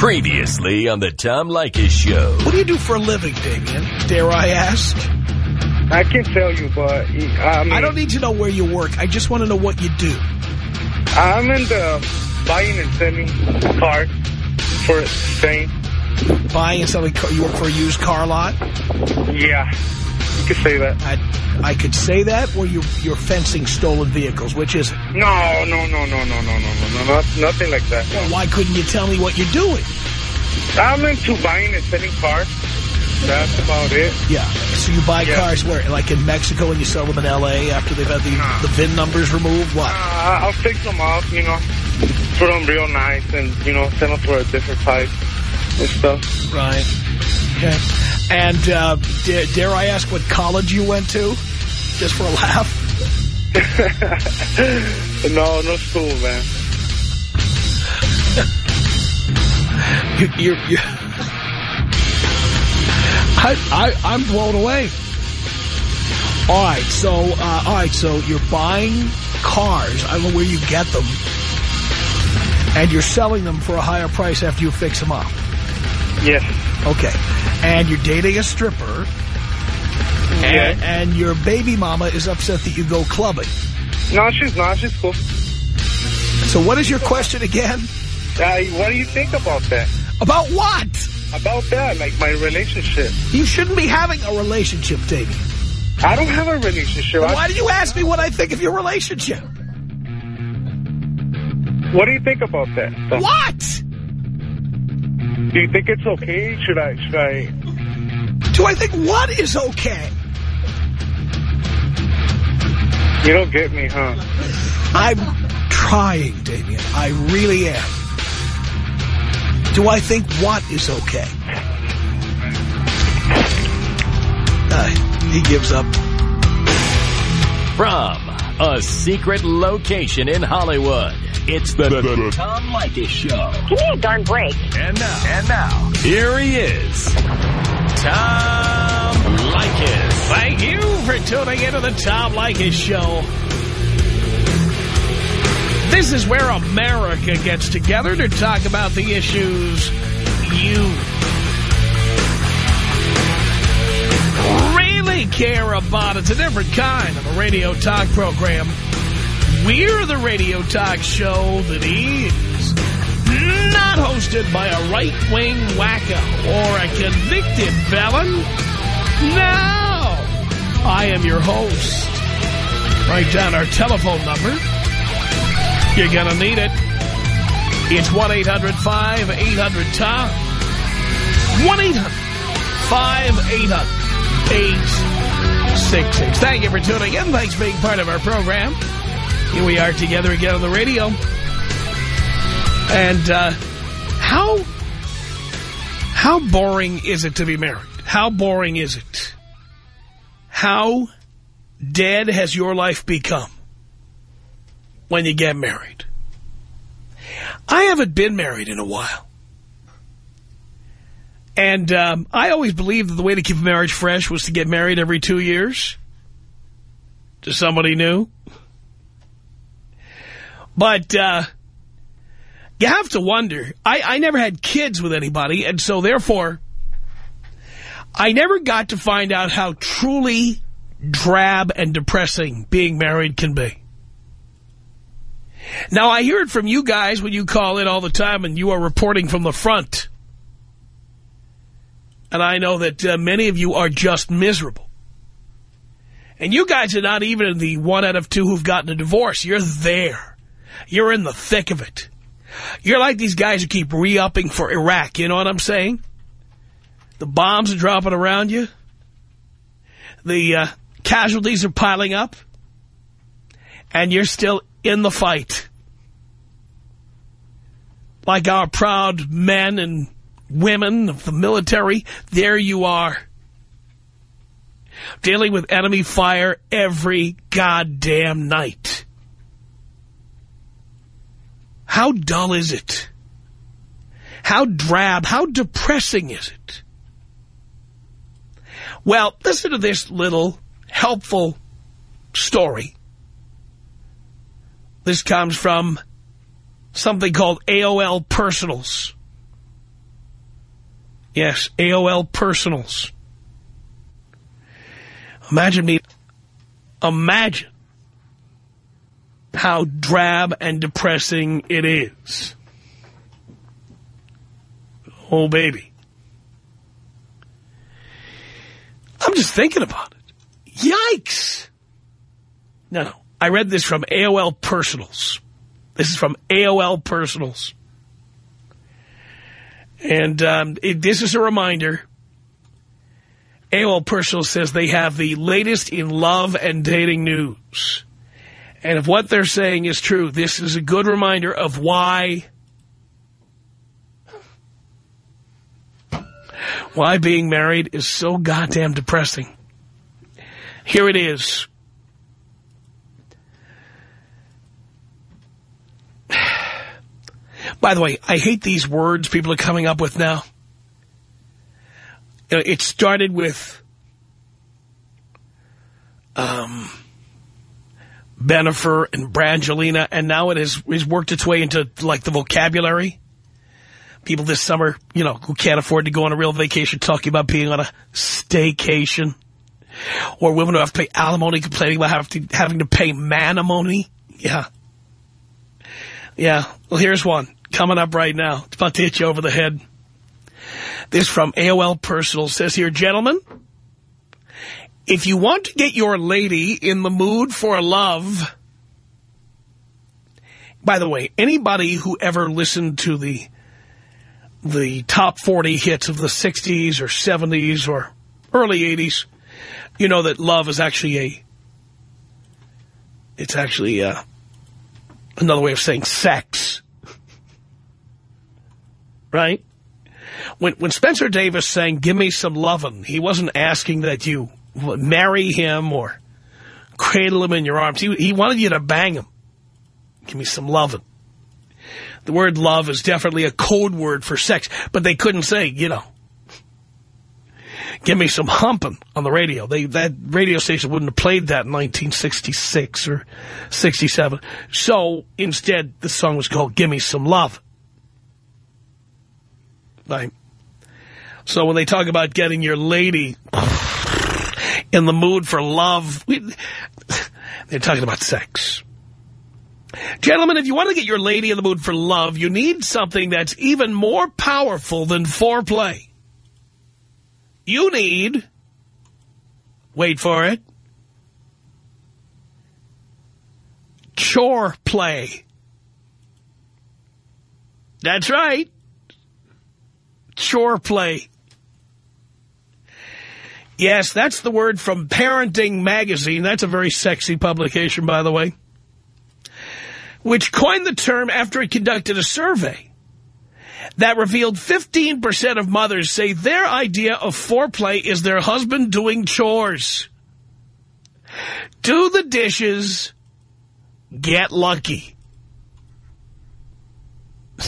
Previously on the Tom Leykis Show. What do you do for a living, Damien? Dare I ask? I can tell you, but I mean, I don't need to know where you work. I just want to know what you do. I'm in the buying and selling cars for Spain. Buying and selling car. You work for a used car lot? Yeah, you could say that. I, I could say that, or you, you're fencing stolen vehicles. Which is? No, no, no, no, no, no, no, no, no, not, nothing like that. Well, why couldn't you tell me what you're doing? I'm into buying and selling cars. That's about it. Yeah. So you buy Yeah. cars where, like in Mexico, and you sell them in L.A. after they've had the, Nah. the VIN numbers removed? What? Uh, I'll fix them up, you know, put them real nice and, you know, send them for a different type and stuff. Right. Okay. And uh, dare, dare I ask what college you went to? Just for a laugh? no, no school, man. You, you're, you I, I, I'm blown away. All right, so uh, all right, so you're buying cars. I don't know where you get them, and you're selling them for a higher price after you fix them up. Yes. Okay, and you're dating a stripper, and, and your baby mama is upset that you go clubbing. No, she's not. She's cool. So what is your question again? Uh, what do you think about that? About what? About that, like my relationship. You shouldn't be having a relationship, Davey. I don't have a relationship. I- Why did you ask me what I think of your relationship? what do you think about that? What? Do you think it's okay? Should I? Should I? Do I think what is okay? You don't get me, huh? I'm trying, Damien. I really am. Do I think what is okay? Uh, he gives up. From a secret location in Hollywood, it's the, Tom Leykis Show. Give me a darn break. And now, and now, here he is, Tom Leykis. Thank you for tuning into the Tom Leykis Show. This is where America gets together to talk about the issues you really care about. It's a different kind of a radio talk program. We're the radio talk show that is not hosted by a right-wing wacko or a convicted felon. No! I am your host. Write down our telephone number. You're gonna need it. It's 1-800-5800-TOM. 1-800-5800-866. Thank you for tuning in. Thanks for being part of our program. Here we are together again on the radio. And uh, how how boring is it to be married? How boring is it? How dead has your life become when you get married? I haven't been married in a while. And um, I always believed that the way to keep a marriage fresh was to get married every two years to somebody new. But uh, you have to wonder. I, I never had kids with anybody, and so therefore, I never got to find out how truly drab and depressing being married can be. Now, I hear it from you guys when you call in all the time and you are reporting from the front. And I know that uh, many of you are just miserable. And you guys are not even the one out of two who've gotten a divorce. You're there. You're in the thick of it. You're like these guys who keep re-upping for Iraq. You know what I'm saying? The bombs are dropping around you. The uh, casualties are piling up. And you're still in the fight. Like our proud men and women of the military, there you are. Dealing with enemy fire every goddamn night. How dull is it? How drab, how depressing is it? Well, listen to this little helpful story. This comes from something called AOL Personals. Yes, AOL Personals. Imagine me, imagine how drab and depressing it is. Oh, baby. I'm just thinking about it. Yikes. No, no. I read this from AOL Personals. This is from AOL Personals. And um, it, this is a reminder. AOL Personal says they have the latest in love and dating news. And if what they're saying is true, this is a good reminder of why... Why being married is so goddamn depressing. Here it is. By the way, I hate these words people are coming up with now. It started with um, Bennifer and Brangelina, and now it has, has worked its way into, like, the vocabulary. People this summer, you know, who can't afford to go on a real vacation talking about being on a staycation. Or women who have to pay alimony complaining about having to, having to pay manimony. Yeah. Yeah. Well, here's one coming up right now. It's about to hit you over the head. This from AOL Personal says here, gentlemen, if you want to get your lady in the mood for love, by the way, anybody who ever listened to the the top 40 hits of the 60s or 70s or early 80s, you know that love is actually a, it's actually a, uh, another way of saying sex right? When, when Spencer Davis sang, give me some lovin', he wasn't asking that you marry him or cradle him in your arms. He, he wanted you to bang him. Give me some lovin'. The word love is definitely a code word for sex, but they couldn't say, you know, give me some humping on the radio. They That radio station wouldn't have played that in 1966 or 67. So instead, the song was called Give Me Some Love. Right. So when they talk about getting your lady in the mood for love, we, they're talking about sex. Gentlemen, if you want to get your lady in the mood for love, you need something that's even more powerful than foreplay. You need, wait for it, chore play. That's right chore play. Yes, that's the word from Parenting Magazine. That's a very sexy publication, by the way, which coined the term after it conducted a survey that revealed 15% of mothers say their idea of foreplay is their husband doing chores. Do the dishes, get lucky.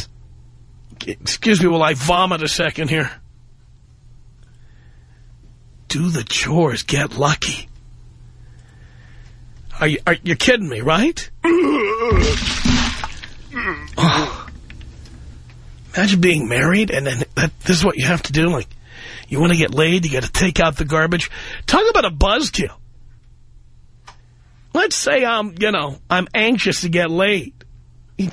Excuse me while I vomit a second here. Do the chores. Get lucky. Are you, are you kidding me, right? oh. Imagine being married and then that, this is what you have to do. Like, you want to get laid, you got to take out the garbage. Talk about a buzzkill. Let's say I'm, you know, I'm anxious to get laid.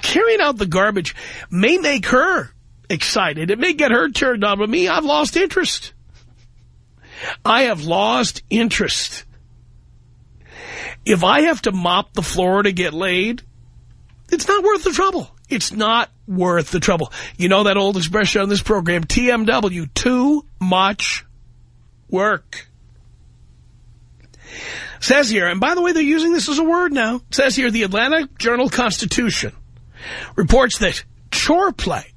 Carrying out the garbage may make her excited. It may get her turned on, but me, I've lost interest. I have lost interest. If I have to mop the floor to get laid, it's not worth the trouble. It's not worth the trouble. You know that old expression on this program, TMW, too much work. Says here, and by the way, they're using this as a word now. Says here, the Atlanta Journal-Constitution reports that chore play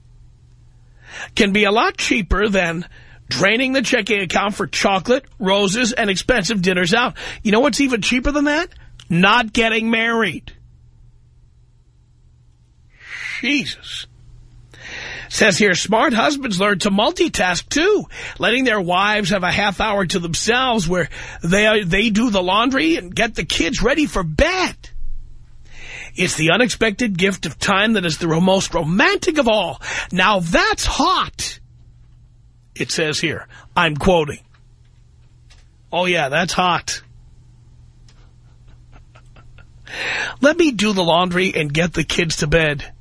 can be a lot cheaper than draining the checking account for chocolate, roses, and expensive dinners out. You know what's even cheaper than that? Not getting married. Jesus. Says here, smart husbands learn to multitask, too, letting their wives have a half hour to themselves where they, they do the laundry and get the kids ready for bed. It's the unexpected gift of time that is the most romantic of all. Now that's hot. It says here. I'm quoting. Oh, yeah, that's hot. Let me do the laundry and get the kids to bed.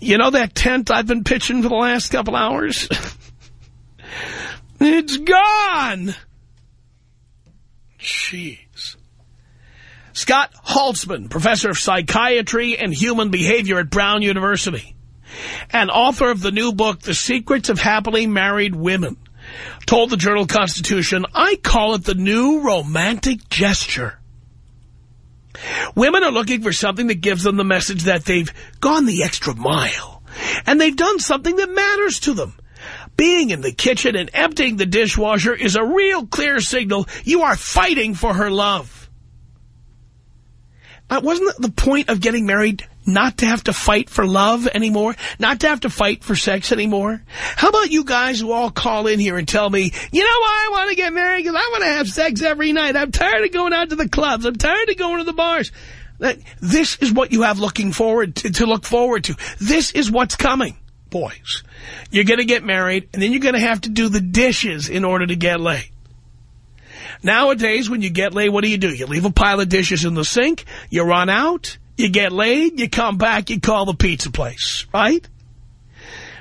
You know that tent I've been pitching for the last couple hours? it's gone! Jeez. Scott Haltzman, professor of psychiatry and human behavior at Brown University, and author of the new book, The Secrets of Happily Married Women, told the Journal-Constitution, I call it the new romantic gesture. Women are looking for something that gives them the message that they've gone the extra mile, and they've done something that matters to them. Being in the kitchen and emptying the dishwasher is a real clear signal you are fighting for her love. Uh, wasn't the point of getting married not to have to fight for love anymore? Not to have to fight for sex anymore? How about you guys who all call in here and tell me, you know why I want to get married? Because I want to have sex every night. I'm tired of going out to the clubs. I'm tired of going to the bars. This is what you have looking forward to, to look forward to. This is what's coming, boys. You're going to get married, and then you're going to have to do the dishes in order to get laid. Nowadays, when you get laid, what do you do? You leave a pile of dishes in the sink, you run out, you get laid, you come back, you call the pizza place, right?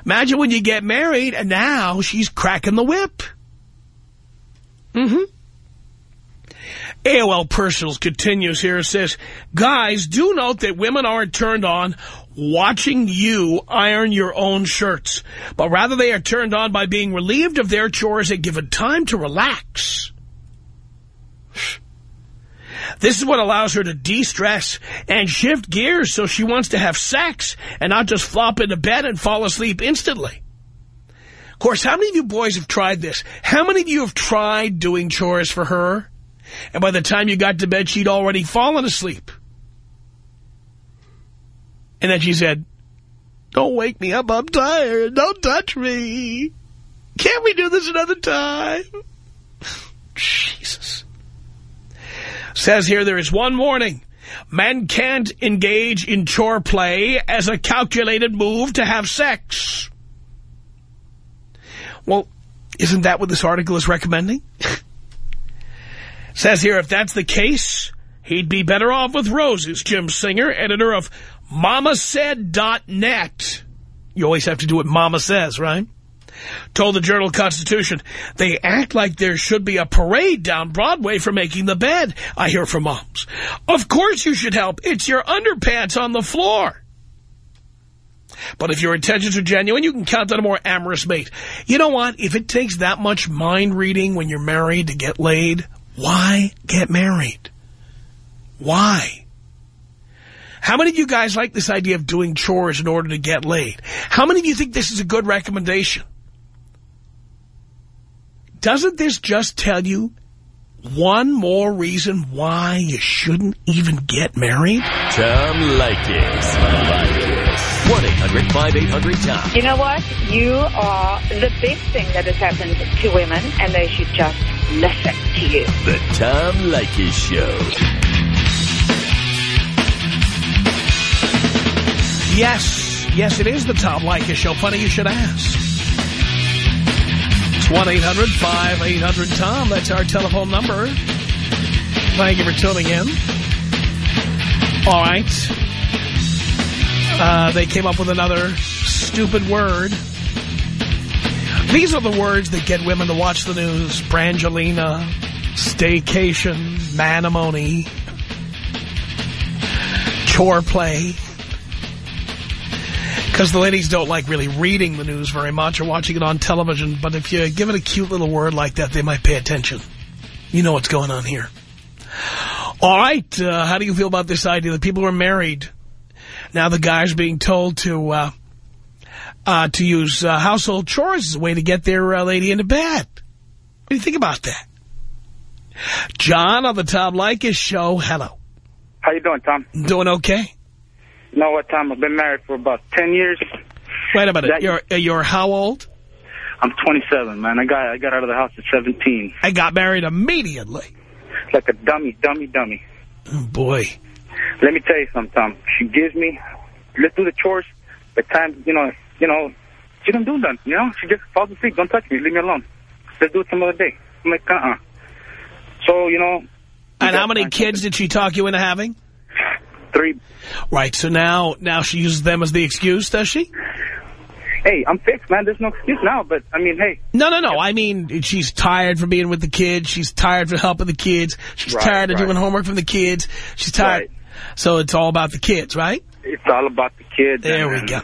Imagine when you get married, and now she's cracking the whip. Mm-hmm. AOL Personals continues here, says, Guys, do note that women aren't turned on watching you iron your own shirts, but rather they are turned on by being relieved of their chores and given time to relax. This is what allows her to de-stress and shift gears so she wants to have sex and not just flop into bed and fall asleep instantly. Of course, how many of you boys have tried this? How many of you have tried doing chores for her? And by the time you got to bed, she'd already fallen asleep. And then she said, don't wake me up, I'm tired. Don't touch me. Can't we do this another time? Jesus. Says here there is one warning. Men can't engage in chore play as a calculated move to have sex. Well, isn't that what this article is recommending? Says here, if that's the case, he'd be better off with roses, Jen Singer, editor of MamaSaid.net. You always have to do what Mama says, right? Told the Journal-Constitution, they act like there should be a parade down Broadway for making the bed. I hear from moms. Of course you should help. It's your underpants on the floor. But if your intentions are genuine, you can count on a more amorous mate. You know what? If it takes that much mind reading when you're married to get laid, why get married? Why? How many of you guys like this idea of doing chores in order to get laid? How many of you think this is a good recommendation? Doesn't this just tell you one more reason why you shouldn't even get married? Tom Leykis. 1-800-5800-TOM. You know what? You are the best thing that has happened to women, and they should just listen to you. The Tom Leykis Show. Yes, yes, it is the Tom Leykis Show. Funny you should ask. 1-800-5800-TOM. That's our telephone number. Thank you for tuning in. All right. Uh, they came up with another stupid word. These are the words that get women to watch the news. Brangelina, staycation, manimony, chore play because the ladies don't like really reading the news very much or watching it on television. But if you give it a cute little word like that, they might pay attention. You know what's going on here. All right. Uh, how do you feel about this idea that people are married? Now the guy's being told to uh, uh, to use uh, household chores as a way to get their uh, lady into bed. What do you think about that? John on the Tom Leykis show. Hello. How you doing, Tom? Doing okay. You know what, Tom? I've been married for about 10 years. Wait a minute. That, you're, uh, you're how old? I'm 27, man. I got I got out of the house at 17. I got married immediately. Like a dummy, dummy, dummy. Oh, boy. Let me tell you something, Tom. She gives me, let's do the chores. By time, you know, you know, She don't do nothing, you know? She just falls asleep. Don't touch me. Leave me alone. Let's do it some other day. I'm like, uh-uh. So, you know... And how many kids did she talk you into having? Three. Right, so now now she uses them as the excuse, does she? Hey, I'm fixed, man. There's no excuse now, but, I mean, hey... No, no, no. I mean, she's tired from being with the kids. She's tired from helping the kids. She's Right, tired of right. doing homework from the kids. She's tired. Right. So it's all about the kids, right? It's all about the kids. There and, we go.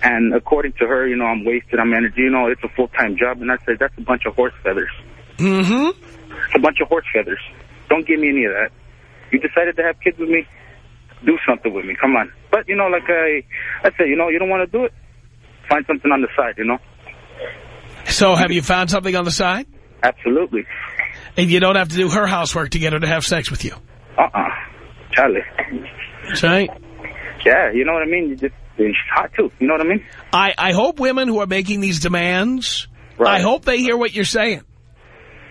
And according to her, you know, I'm wasted. I'm energy. You know, it's a full-time job. And I said, that's a bunch of horse feathers. Mm-hmm. It's a bunch of horse feathers. Don't give me any of that. You decided to have kids with me? Do something with me. Come on. But, you know, like I, I said, you know, you don't want to do it? Find something on the side, you know? So have you found something on the side? Absolutely. And you don't have to do her housework to get her to have sex with you. Uh-uh. Charlie. That's right. Yeah, you know what I mean? You just, it's hot, too. You know what I mean? I, I hope women who are making these demands, Right. I hope they hear what you're saying.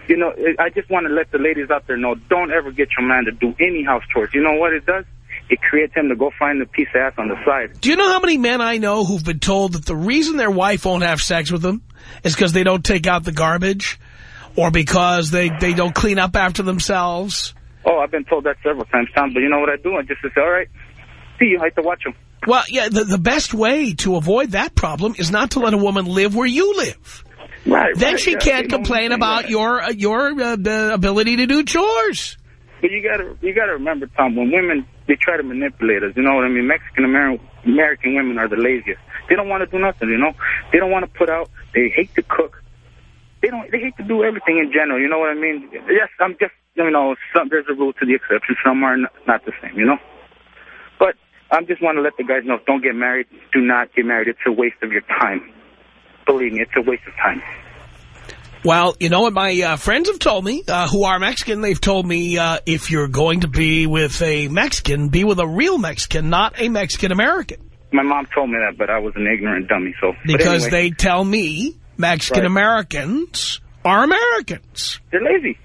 You know, I just want to let the ladies out there know, don't ever get your man to do any house chores. You know what it does? It creates him to go find the piece of ass on the side. Do you know how many men I know who've been told that the reason their wife won't have sex with them is because they don't take out the garbage or because they, they don't clean up after themselves? Oh, I've been told that several times, Tom, but you know what I do? I just say, all right, see you, I have to watch them. Well, yeah, the, the best way to avoid that problem is not to let a woman live where you live. Right, Then right, she yeah, can't you know what I'm complain about Yeah. your uh, your uh, ability to do chores. But you gotta, you gotta remember, Tom, when women, they try to manipulate us, you know what I mean? Mexican American, American women are the laziest. They don't want to do nothing, you know? They don't want to put out, they hate to cook. They don't, they hate to do everything in general, you know what I mean? Yes, I'm just, you know, some, there's a rule to the exception. Some are not the same, you know? But I just want to let the guys know, don't get married. Do not get married. It's a waste of your time. Believe me, it's a waste of time. Well, you know what my uh, friends have told me, uh, who are Mexican, they've told me uh, if you're going to be with a Mexican, be with a real Mexican, not a Mexican-American. My mom told me that, but I was an ignorant dummy, so. Because anyway, they tell me Mexican-Americans are Americans. They're lazy.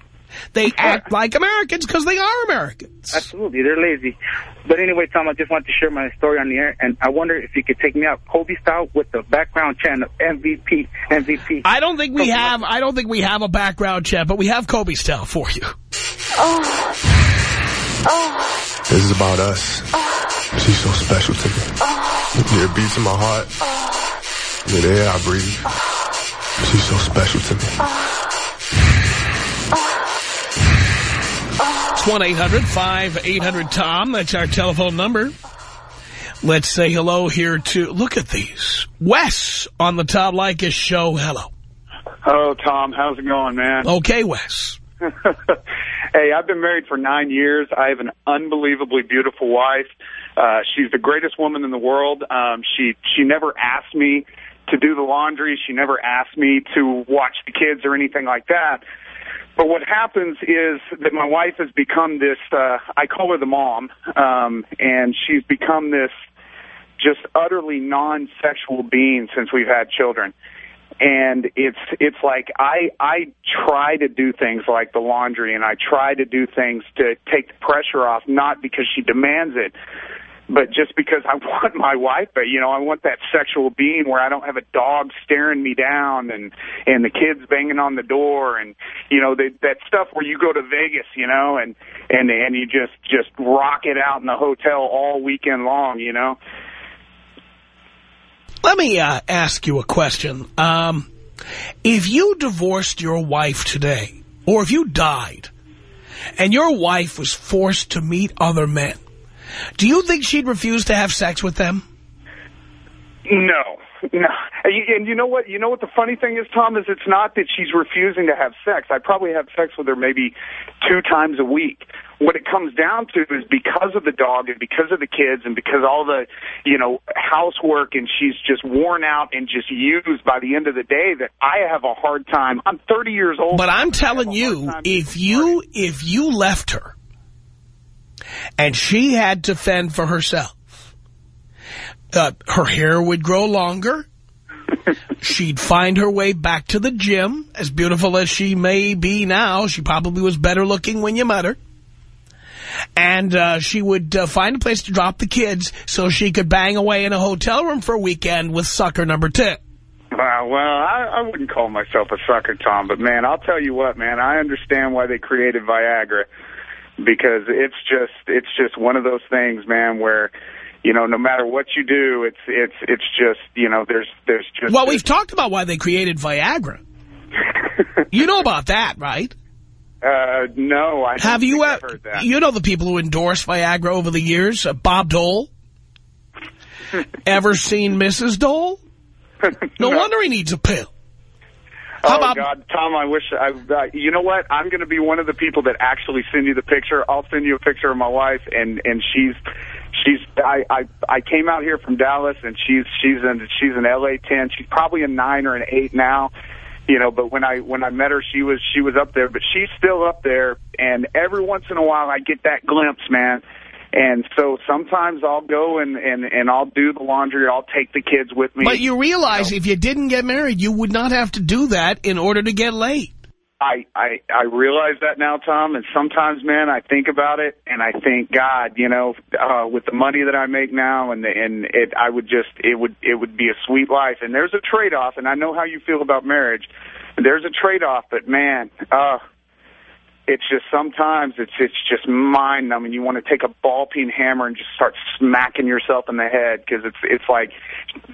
They act like Americans because they are Americans. Absolutely, they're lazy. But anyway, Tom, I just wanted to share my story on the air, and I wonder if you could take me out Kobe style with the background chant of MVP, MVP. I don't think we have. I don't think we have a background check, but we have Kobe style for you. Oh Oh. This is about us. Oh. She's so special to me. Oh. Yeah, it beats in my heart. Yeah, the air I breathe. She's so special to me. It's one 800 tom That's our telephone number. Let's say hello here to. Look at these. Wes on the Tom Leykis show. Hello. Hello, Tom. How's it going, man? Okay, Wes. hey, I've been married for nine years. I have an unbelievably beautiful wife. Uh, she's the greatest woman in the world. Um, she she never asked me to do the laundry. She never asked me to watch the kids or anything like that. But what happens is that my wife has become this, uh, I call her the mom, um, and she's become this just utterly non-sexual being since we've had children. And it's it's like I I try to do things like the laundry and I try to do things to take the pressure off, not because she demands it, but just because I want my wife, you know, I want that sexual being where I don't have a dog staring me down and and the kids banging on the door and you know that that stuff where you go to Vegas, you know, and and and you just just rock it out in the hotel all weekend long, you know. Let me uh, ask you a question. Um, if you divorced your wife today, or if you died, and your wife was forced to meet other men, do you think she'd refuse to have sex with them? No, no. And you, know what? You know what the funny thing is, Tom, is it's not that she's refusing to have sex. I probably have sex with her maybe two times a week. What it comes down to is because of the dog and because of the kids and because all the, you know, housework and she's just worn out and just used by the end of the day that I have a hard time. I'm 30 years old. But I'm telling I have a you, if you if you left her and she had to fend for herself, uh, her hair would grow longer. She'd find her way back to the gym. As beautiful as she may be now, she probably was better looking when you met her. And uh, she would uh, find a place to drop the kids so she could bang away in a hotel room for a weekend with sucker number two. Uh, well, I, I wouldn't call myself a sucker, Tom, but man, I'll tell you what, man, I understand why they created Viagra because it's just it's just one of those things, man, where you know, no matter what you do, it's it's it's just you know, there's there's just. Well, we've talked about why they created Viagra. you know about that, right? Uh, no, I have you uh, heard that. You know the people who endorse Viagra over the years, uh, Bob Dole. Ever seen Mrs. Dole? No, no, wonder he needs a pill. How oh, God, Tom, I wish I, uh, you know what? I'm going to be one of the people that actually send you the picture. I'll send you a picture of my wife and, and she's, she's, I, I, I came out here from Dallas and she's, she's in, she's an LA 10. She's probably a nine or an eight now, you know, but when I, when I met her, she was, she was up there, but she's still up there. And every once in a while I get that glimpse, man. And so sometimes I'll go and, and, and I'll do the laundry. I'll take the kids with me. But you realize you know? if you didn't get married, you would not have to do that in order to get laid. I, I, I realize that now, Tom, and sometimes, man, I think about it, and I think, God, you know, uh, with the money that I make now, and the, and it, I would just, it would, it would be a sweet life. And there's a trade-off, and I know how you feel about marriage. There's a trade-off, but man, uh, it's just sometimes it's it's just mind numbing. You want to take a ball peen hammer and just start smacking yourself in the head because it's it's like,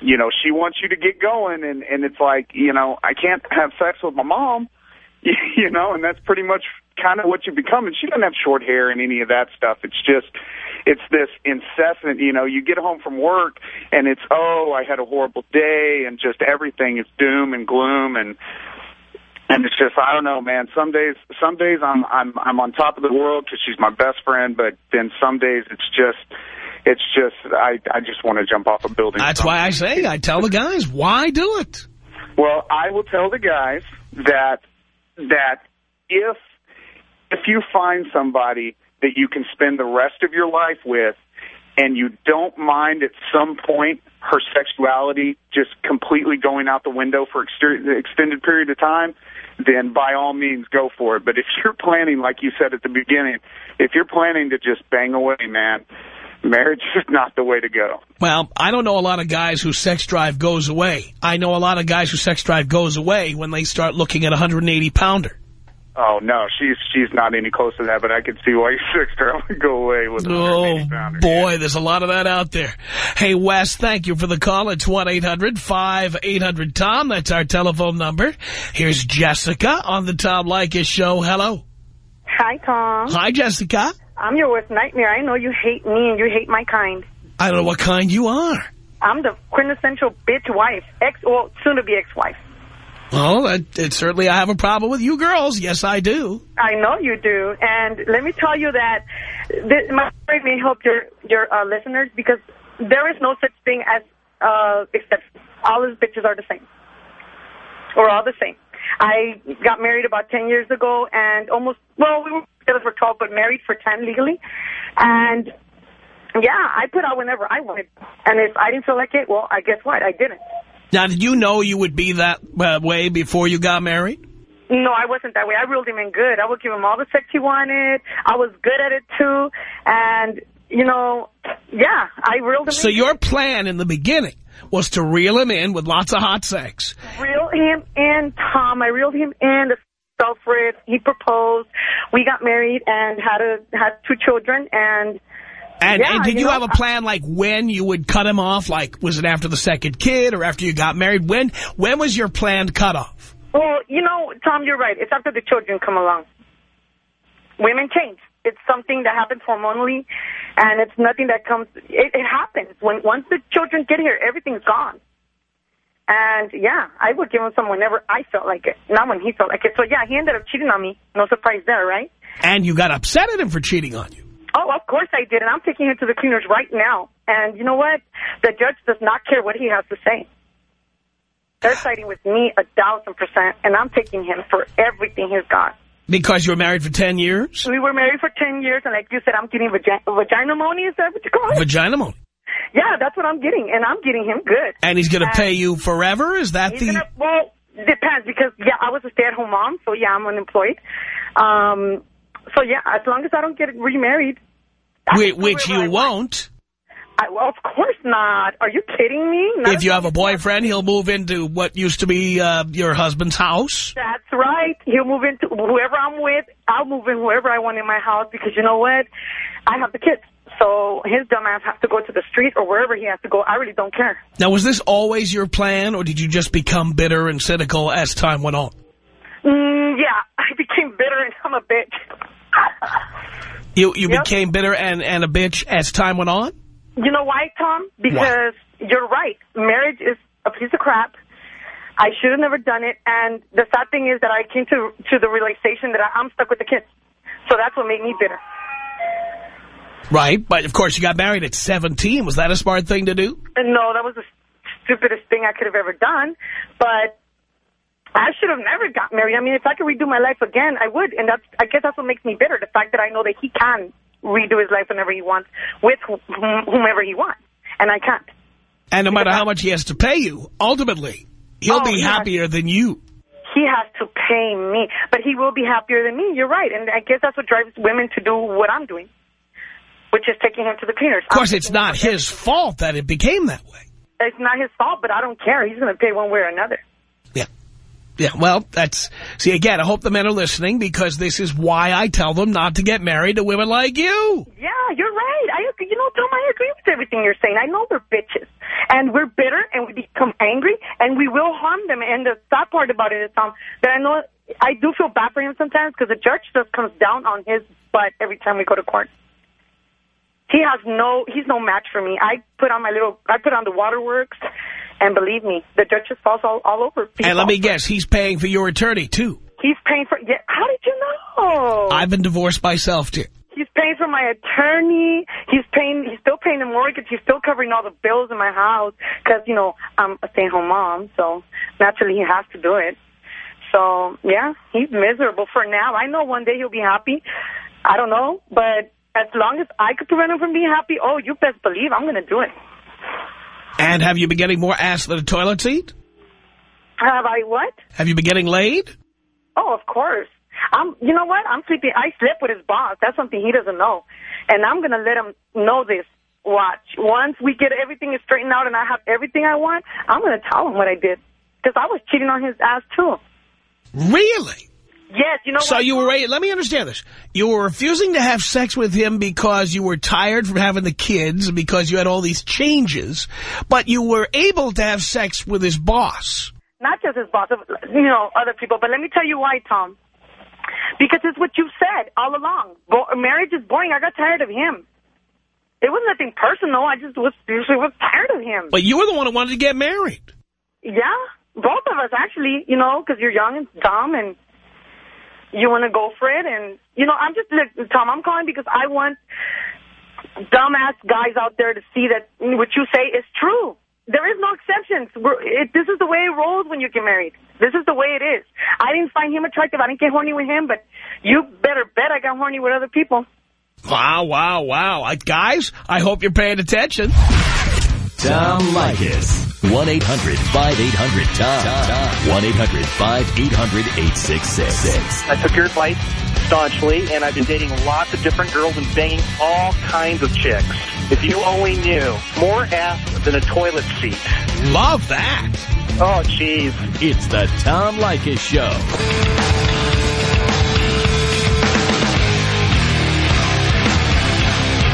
you know, she wants you to get going, and and it's like, you know, I can't have sex with my mom, you know, and that's pretty much kind of what you become. And she doesn't have short hair and any of that stuff. It's just, it's this incessant, you know, you get home from work and it's, oh, I had a horrible day and just everything is doom and gloom and and it's just I don't know, man. Some days, some days I'm I'm I'm on top of the world because she's my best friend, but then some days it's just it's just I I just want to jump off a building. That's why I say I tell the guys why do it. Well, I will tell the guys that that if if you find somebody that you can spend the rest of your life with and you don't mind at some point her sexuality just completely going out the window for an extended period of time, then by all means go for it. But if you're planning, like you said at the beginning, if you're planning to just bang away, man, marriage is not the way to go. Well, I don't know a lot of guys whose sex drive goes away. I know a lot of guys whose sex drive goes away when they start looking at a 180-pounder. Oh, no, she's she's not any closer to that, but I can see why your sister would go away with Oh, boy, there's a lot of that out there. Hey, Wes, thank you for the call. It's 1-800-5800-TOM. That's our telephone number. Here's Jessica on the Tom Leykis show. Hello. Hi, Tom. Hi, Jessica. I'm your worst nightmare. I know you hate me and you hate my kind. I don't know what kind you are. I'm the quintessential bitch wife, ex, or soon-to-be ex-wife. Well, it, it, certainly I have a problem with you girls. Yes, I do. I know you do. And let me tell you that this, may help your, your uh, listeners because there is no such thing as uh, exception. All these bitches are the same. Or all the same. I got married about 10 years ago and almost, well, we were together for 12, but married for 10 legally. And, yeah, I put out whenever I wanted. And if I didn't feel like it, well, I guess what? I didn't. Now, did you know you would be that uh, way before you got married? No, I wasn't that way. I reeled him in good. I would give him all the sex he wanted. I was good at it, too. And, you know, yeah, I reeled him so in. So your plan in the beginning was to reel him in with lots of hot sex. Reel him in, Tom. I reeled him in. The Alfred, he proposed. We got married and had a had two children. And and, yeah, and did you, you know, have a plan, like, when you would cut him off? Like, was it after the second kid or after you got married? When when was your planned cutoff? Well, you know, Tom, you're right. It's after the children come along. Women change. It's something that happens hormonally, and it's nothing that comes... It, it happens. When Once the children get here, everything's gone. And, yeah, I would give him some whenever I felt like it, not when he felt like it. So, yeah, he ended up cheating on me. No surprise there, right? And you got upset at him for cheating on you. Oh, of course I did, and I'm taking him to the cleaners right now. And you know what? The judge does not care what he has to say. They're siding with me a thousand percent, and I'm taking him for everything he's got. Because you were married for 10 years? We were married for 10 years, and like you said, I'm getting vagi vagina money. Is that what you call it? Vagina money. Yeah, that's what I'm getting, and I'm getting him good. And he's going to pay you forever? Is that the... Gonna, well, depends, because, yeah, I was a stay-at-home mom, so, yeah, I'm unemployed. Um, so, yeah, as long as I don't get remarried. Which, which you won't. I, well, of course not. Are you kidding me? Not If you have a boyfriend, he'll move into what used to be uh, your husband's house. That's right. He'll move into whoever I'm with. I'll move in whoever I want in my house because you know what? I have the kids. So his dumbass has to go to the street or wherever he has to go. I really don't care. Now, was this always your plan, or did you just become bitter and cynical as time went on? Mm, yeah, I became bitter and I'm a bitch. You you Yep. became bitter and, and a bitch as time went on? You know why, Tom? Because you're right. Marriage is a piece of crap. I should have never done it. And the sad thing is that I came to to the realization that I, I'm stuck with the kids. So that's what made me bitter. Right, but of course you got married at 17. Was that a smart thing to do? No, that was the stupidest thing I could have ever done. But I should have never got married. I mean, if I could redo my life again, I would. And that's, I guess that's what makes me bitter. The fact that I know that he can redo his life whenever he wants with whom- whomever he wants. And I can't. And no matter how much he has to pay you, ultimately, he'll Oh, be yeah. happier than you. He has to pay me, but he will be happier than me. You're right, and I guess that's what drives women to do what I'm doing, which is taking him to the cleaners. Of course, it's not his fault that it became that way. It's not his fault, but I don't care. He's going to pay one way or another. Yeah. Well, that's... See, again, I hope the men are listening because this is why I tell them not to get married to women like you. Yeah, you're right. I. You know, Tom, I agree with everything you're saying. I know we're bitches, and we're bitter, and we become angry, and we will harm them. And the sad part about it is, Tom, that I know I do feel bad for him sometimes because the judge just comes down on his butt every time we go to court. He has no, he's no match for me. I put on my little, I put on the waterworks, and believe me, the judge just falls all, all over. He And let me guess, he's paying for your attorney, too. He's paying for, yeah, how did you know? I've been divorced myself, too. He's paying for my attorney. He's paying. He's still paying the mortgage. He's still covering all the bills in my house because you know I'm a stay-at-home mom. So naturally, he has to do it. So yeah, he's miserable for now. I know one day he'll be happy. I don't know, but as long as I could prevent him from being happy, oh, you best believe I'm going to do it. And have you been getting more ass than a toilet seat? Have I what? Have you been getting laid? Oh, of course. I'm. You know what? I'm sleeping. I slept with his boss. That's something he doesn't know, and I'm gonna let him know this. Watch. Once we get everything straightened out and I have everything I want, I'm gonna tell him what I did because I was cheating on his ass too. Really? Yes. You know. So what? you were, let me understand this. You were refusing to have sex with him because you were tired from having the kids and because you had all these changes, but you were able to have sex with his boss. not just his boss, you know, other people. But let me tell you why, Tom. Because it's what you've said all along. Bo- marriage is boring. I got tired of him. It was nothing personal. I just was usually was tired of him. But you were the one who wanted to get married. Yeah, both of us actually. You know, because you're young and dumb, and you want to go for it. And you know, I'm just look, Tom. I'm calling because I want dumbass guys out there to see that what you say is true. There is no exceptions. It, this is the way it rolls when you get married. This is the way it is. I didn't find him attractive. I didn't get horny with him, but you better bet I got horny with other people. Wow, wow, wow. I, guys, I hope you're paying attention. Tom Leykis. 1-800-5800-TOM. 1-800-5800-866. I took your advice staunchly, and I've been dating lots of different girls and banging all kinds of chicks. If you only knew, more ass than a toilet seat. Love that. Oh, jeez. It's the Tom Leykis Show.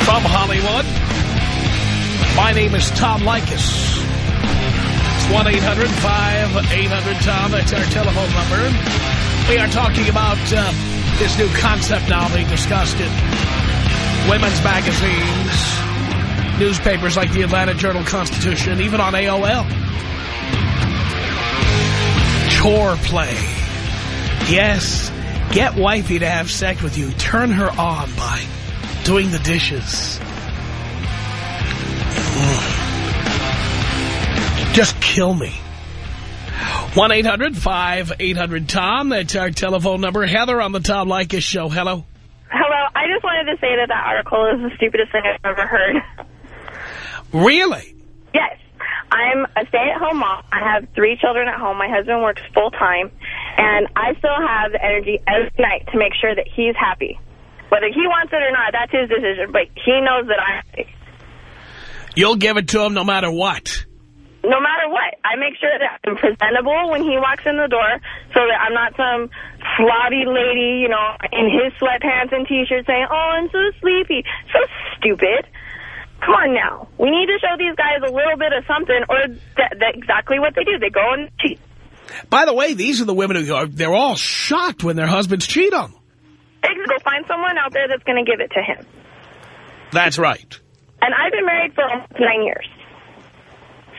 From Hollywood, my name is Tom Leykis. It's 1-800-5800-TOM. That's our telephone number. We are talking about uh, this new concept now being discussed in women's magazines, newspapers like the Atlanta Journal-Constitution, even on AOL. Chore play. Yes, get wifey to have sex with you. Turn her on by doing the dishes. Just kill me. 1-800-5800-TOM. That's our telephone number. Heather on the Tom Leykis Show. Hello. Hello. I just wanted to say that that article is the stupidest thing I've ever heard. Really? Yes. I'm a stay-at-home mom. I have three children at home. My husband works full-time. And I still have the energy every night to make sure that he's happy. Whether he wants it or not, that's his decision. But he knows that I'm happy. You'll give it to him no matter what. No matter what. I make sure that I'm presentable when he walks in the door so that I'm not some slobby lady, you know, in his sweatpants and T-shirt saying, oh, I'm so sleepy. So stupid. Come on now. We need to show these guys a little bit of something or that, that exactly what they do. They go and cheat. By the way, these are the women who are, they're all shocked when their husbands cheat on them. Go find someone out there that's going to give it to him. That's right. And I've been married for almost nine years.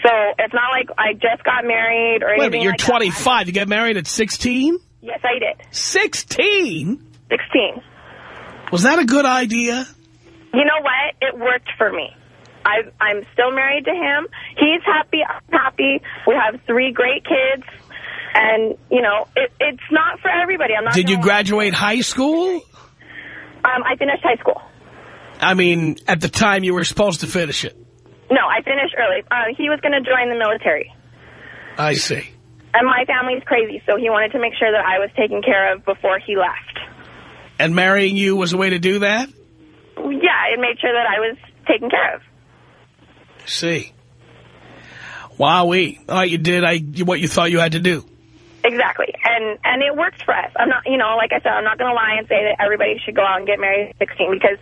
So it's not like I just got married or Wait a minute, you're like 25. You got married at 16? Yes, I did. 16? 16. Was that a good idea? You know what? It worked for me. I, I'm still married to him. He's happy. I'm happy. We have three great kids. And, you know, it, it's not for everybody. I'm not Did you graduate high school? Um, I finished high school. I mean, at the time you were supposed to finish it. No, I finished early. Uh, he was going to join the military. I see. And my family's crazy, so he wanted to make sure that I was taken care of before he left. And marrying you was a way to do that? Yeah, it made sure that I was taken care of. see. Wowee. All right, you did I, what you thought you had to do. Exactly. And and it worked for us. I'm not, you know, like I said, I'm not going to lie and say that everybody should go out and get married at 16 because,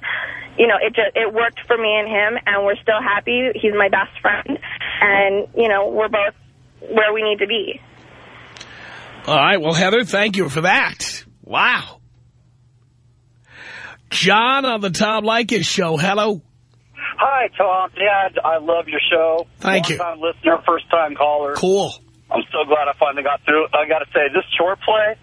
you know, it just it worked for me and him, and we're still happy. He's my best friend, and you know, we're both where we need to be. All right, well, Heather, thank you for that. Wow. John on the Tom Leykis show. Hello. Hi, Tom. Dad, I love your show. Thank you. Long-time listener, first-time caller. Cool. I'm so glad I finally got through. I got to say, this short play,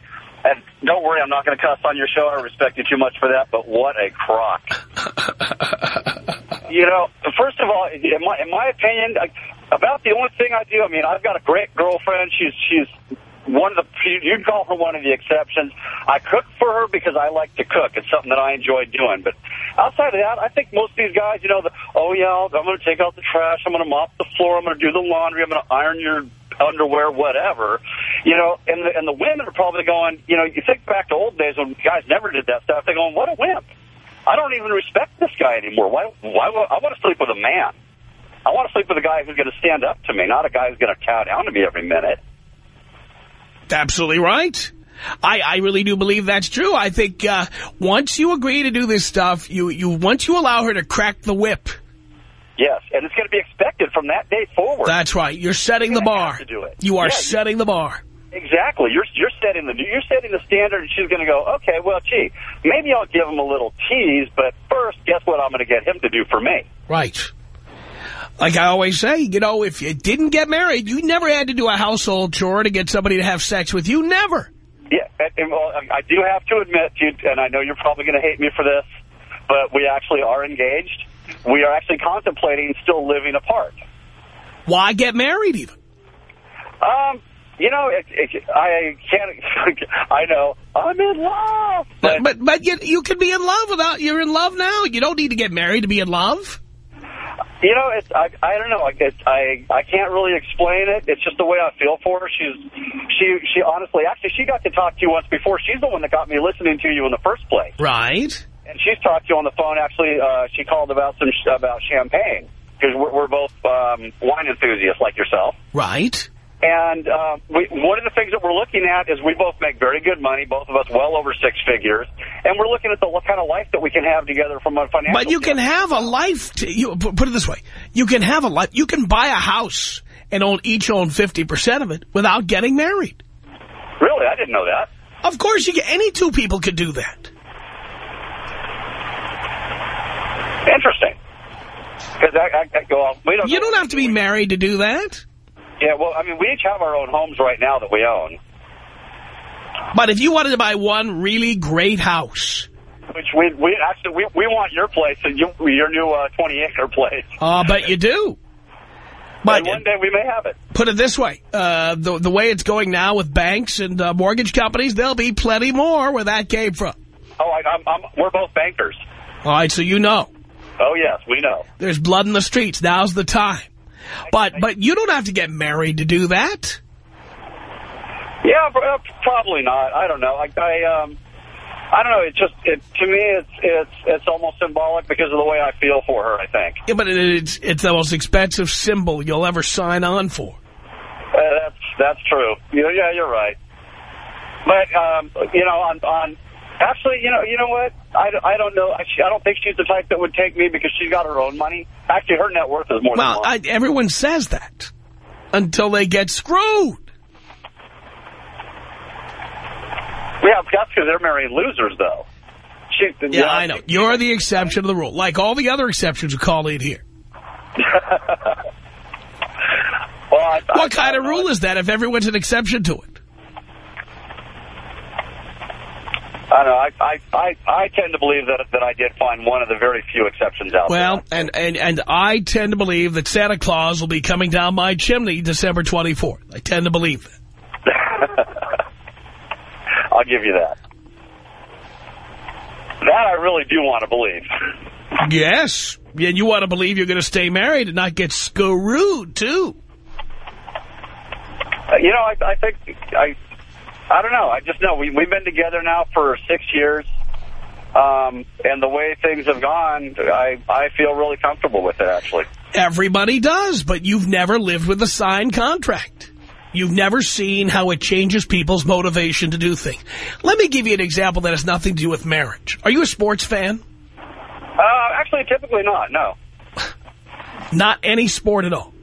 and don't worry, I'm not going to cuss on your show. I respect you too much for that, but what a crock. you know, first of all, in my, in my opinion, about the only thing I do, I mean, I've got a great girlfriend. She's she's one of the, you'd call her one of the exceptions. I cook for her because I like to cook. It's something that I enjoy doing. But outside of that, I think most of these guys, you know, the, oh, yeah, I'm going to take out the trash. I'm going to mop the floor. I'm going to do the laundry. I'm going to iron your underwear, whatever. You know, and the, and the women are probably going, you know, you think back to old days when guys never did that stuff. They're going, what a wimp. I don't even respect this guy anymore. Why, why, I want to sleep with a man. I want to sleep with a guy who's going to stand up to me, not a guy who's going to cow down to me every minute. Absolutely right. I, I really do believe that's true. I think uh, once you agree to do this stuff, you, you once you allow her to crack the whip, Yes, and it's going to be expected from that day forward. that's right. You're setting the You're gonna bar. have to do it. You are Yeah, you- setting the bar. Exactly. You're you're setting the you're setting the standard, and she's going to go, okay, well, gee, maybe I'll give him a little tease, but first, guess what? I'm going to get him to do for me. Right. Like I always say, you know, if you didn't get married, you never had to do a household chore to get somebody to have sex with you. Never. Yeah, and, well, I do have to admit, to you, and I know you're probably going to hate me for this, but we actually are engaged. We are actually contemplating still living apart. Why get married even? Um, you know, it, it, I can't. I know I'm in love, But but, but you, you can be in love without, you're in love now. You don't need to get married to be in love. You know, it's I I don't know. I it's, I I can't really explain it. It's just the way I feel for her. She's she she honestly actually she got to talk to you once before. She's the one that got me listening to you in the first place. Right. And she's talked to you on the phone. Actually, uh, she called about some sh about champagne because we're, we're both um, wine enthusiasts like yourself. Right. And uh, we, one of the things that we're looking at is we both make very good money, both of us well over six figures, and we're looking at the what kind of life that we can have together from a financial. But you can have a life, to, you put it this way, you can have a life, you can buy a house and own each own 50% of it without getting married. Really, I didn't know that. Of course, you can, any two people could do that. Interesting. Because I, I, I. We don't. You don't have to be married to do that. Yeah, well, I mean, we each have our own homes right now that we own, But if you wanted to buy one really great house, which we we actually we we want your place, and you, your new uh, twenty acre place. uh, but you do. But and one day we may have it. put it this way, uh, the, the way it's going now with banks and uh, mortgage companies, there'll be plenty more where that came from. Oh, I, I'm, I'm we're both bankers. All right, so you know. Oh yes, we know. There's blood in the streets. Now's the time. But but you don't have to get married to do that. Yeah, probably not. I don't know. I, I um, I don't know. It just it to me it's it's it's almost symbolic because of the way I feel for her. I think. Yeah, but it's it's the most expensive symbol you'll ever sign on for. Uh, that's that's true. Know, yeah, you're right. But um, you know, on on actually, you know, you know what? I, I don't know. I, I don't think she's the type that would take me because she's got her own money. Actually, her net worth is more well, than mine. I, everyone says that until they get screwed. Yeah, that's because they're marrying losers, though. She, Yeah, I know. You're the exception to the rule, like all the other exceptions who call in here. well, I, What kind of rule is that if everyone's an exception to it? I don't know. I, I, I, I tend to believe that that I did find one of the very few exceptions out there. Well, and, and, and I tend to believe that Santa Claus will be coming down my chimney December 24th. I tend to believe that. I'll give you that. That I really do want to believe. Yes. And you want to believe you're going to stay married and not get screwed, too. Uh, you know, I, I think I, I don't know. I just know we we've been together now for six years, um, and the way things have gone, I I feel really comfortable with it. Actually, Everybody does, but you've never lived with a signed contract. You've never seen how it changes people's motivation to do things. Let me give you an example that has nothing to do with marriage. Are you a sports fan? uh, actually, typically not. No. Not any sport at all.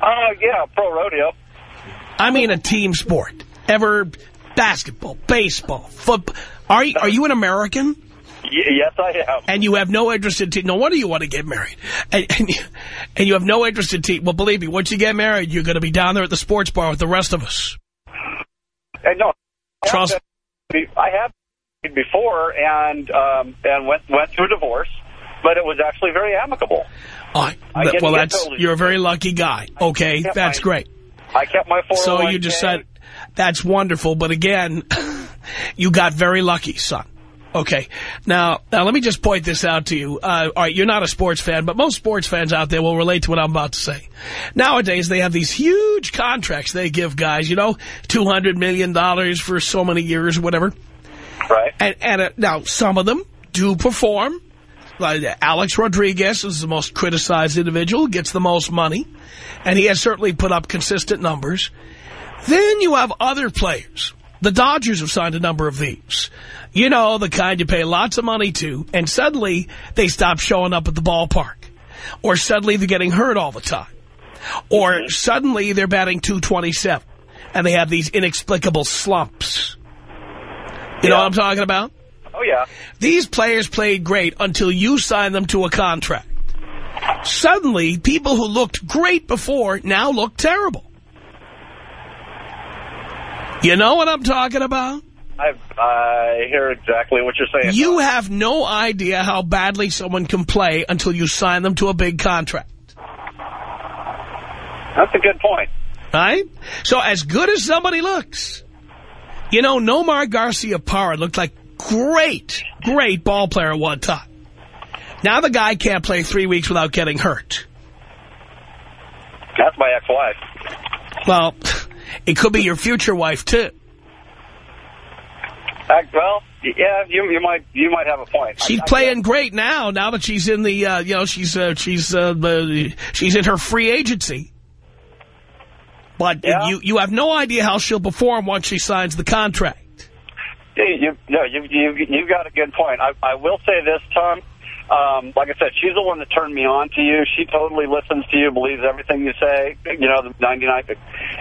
Uh, yeah, pro rodeo. I mean a team sport. Ever basketball, baseball, football. Are you, are you an American? Y yes, I am. And you have no interest in team. No wonder you want to get married. And, and, you, and you have no interest in team. Well, believe me, once you get married, you're going to be down there at the sports bar with the rest of us. And no, I Trust- have I have been before and um, and went went through a divorce, but it was actually very amicable. I well, that's totally- you're a very lucky guy. Okay, that's I- great. I kept my 401k. So you decided that's wonderful, but again, you got very lucky, son. Okay. Now, now let me just point this out to you. Uh, all right, you're not a sports fan, but most sports fans out there will relate to what I'm about to say. Nowadays, they have these huge contracts they give guys, you know, $200 million for so many years or whatever. Right. And, and uh, now, some of them do perform. Like Alex Rodriguez is the most criticized individual, gets the most money, and he has certainly put up consistent numbers. Then you have other players. The Dodgers have signed a number of these. You know, the kind you pay lots of money to, and suddenly they stop showing up at the ballpark. Or suddenly they're getting hurt all the time. Or suddenly they're batting 227, and they have these inexplicable slumps. You know what I'm talking about? Oh yeah. These players played great until you signed them to a contract. Suddenly, people who looked great before now look terrible. You know what I'm talking about? I I hear exactly what you're saying. You have no idea how badly someone can play until you sign them to a big contract. That's a good point. Right? So as good as somebody looks, you know, Nomar Garciaparra looked like great, great ball player at one time. Now the guy can't play three weeks without getting hurt. That's my ex-wife. Well, it could be your future wife, too. Uh, well, yeah, you you might you might have a point. She's I- I playing great now, now that she's in the, uh, you know, she's uh, she's uh, she's in her free agency. But Yeah. you, you have no idea how she'll perform once she signs the contract. You, no, you, you, you got a good point. I, I will say this, Tom. Um, like I said, she's the one that turned me on to you. She totally listens to you, believes everything you say. You know, the 99.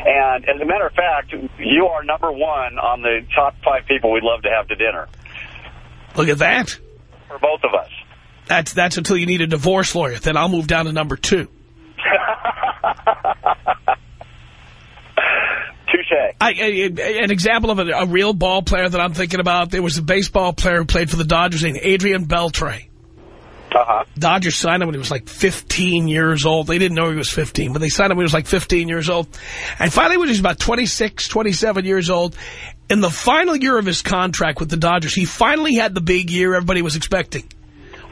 And as a matter of fact, you are number one on the top five people we'd love to have to dinner Look at that. for both of us. That's that's until you need a divorce lawyer. Then I'll move down to number two. Touche. I, I, an example of a, a real ball player that I'm thinking about, there was a baseball player who played for the Dodgers named Adrian Beltre. Uh-huh. Dodgers signed him when he was like 15 years old. They didn't know he was 15, but they signed him when he was like 15 years old. And finally, when he was about 26, 27 years old, in the final year of his contract with the Dodgers, he finally had the big year everybody was expecting.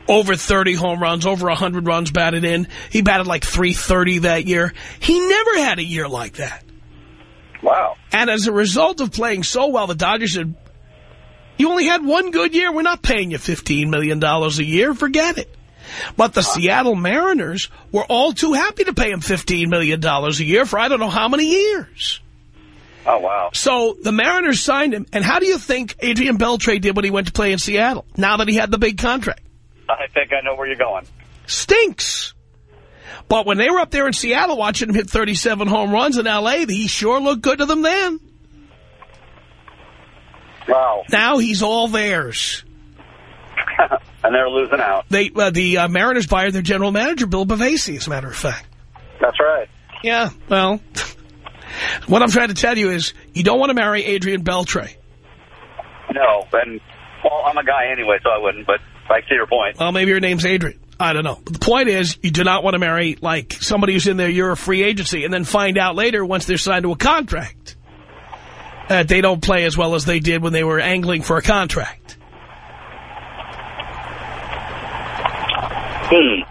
Over 30 home runs, over 100 runs batted in. He batted like 330 that year. He never had a year like that. Wow. And as a result of playing so well, the Dodgers had, You only had one good year. We're not paying you $15 million a year. Forget it. But the Seattle Mariners were all too happy to pay him $15 million a year for I don't know how many years. Oh, wow. So the Mariners signed him. And how do you think Adrian Beltre did when he went to play in Seattle, now that he had the big contract? I think I know where you're going. Stinks. But when they were up there in Seattle watching him hit 37 home runs in L.A., he sure looked good to them then. Wow. Now he's all theirs. and they're losing out. They uh, The uh, Mariners fired their general manager, Bill Bavasi, as a matter of fact. That's right. Yeah, well, what I'm trying to tell you is you don't want to marry Adrian Beltre. No, and, well, I'm a guy anyway, so I wouldn't, but I see your point. Well, maybe your name's Adrian. I don't know. But the point is, you do not want to marry, like, somebody who's in there, you're a free agency, and then find out later, once they're signed to a contract, that they don't play as well as they did when they were angling for a contract. Hmm.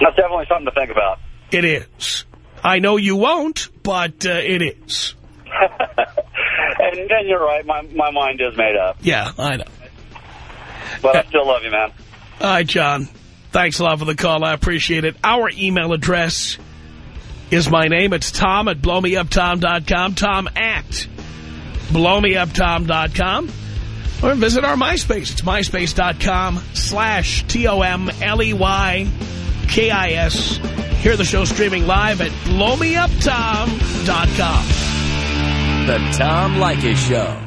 That's definitely something to think about. It is. I know you won't, but uh, it is. and, and you're right, my, my mind is made up. Yeah, I know. But I still love you, man. All right, John. Thanks a lot for the call. I appreciate it. Our email address is my name. It's Tom at blowmeuptom.com. Tom at blowmeuptom.com. Or visit our MySpace. It's myspace.com slash T-O-M-L-E-Y-K-I-S. Hear the show streaming live at blowmeuptom.com. The Tom Leykis Show.